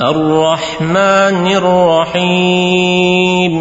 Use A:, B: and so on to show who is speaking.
A: الرحمن الرحيم.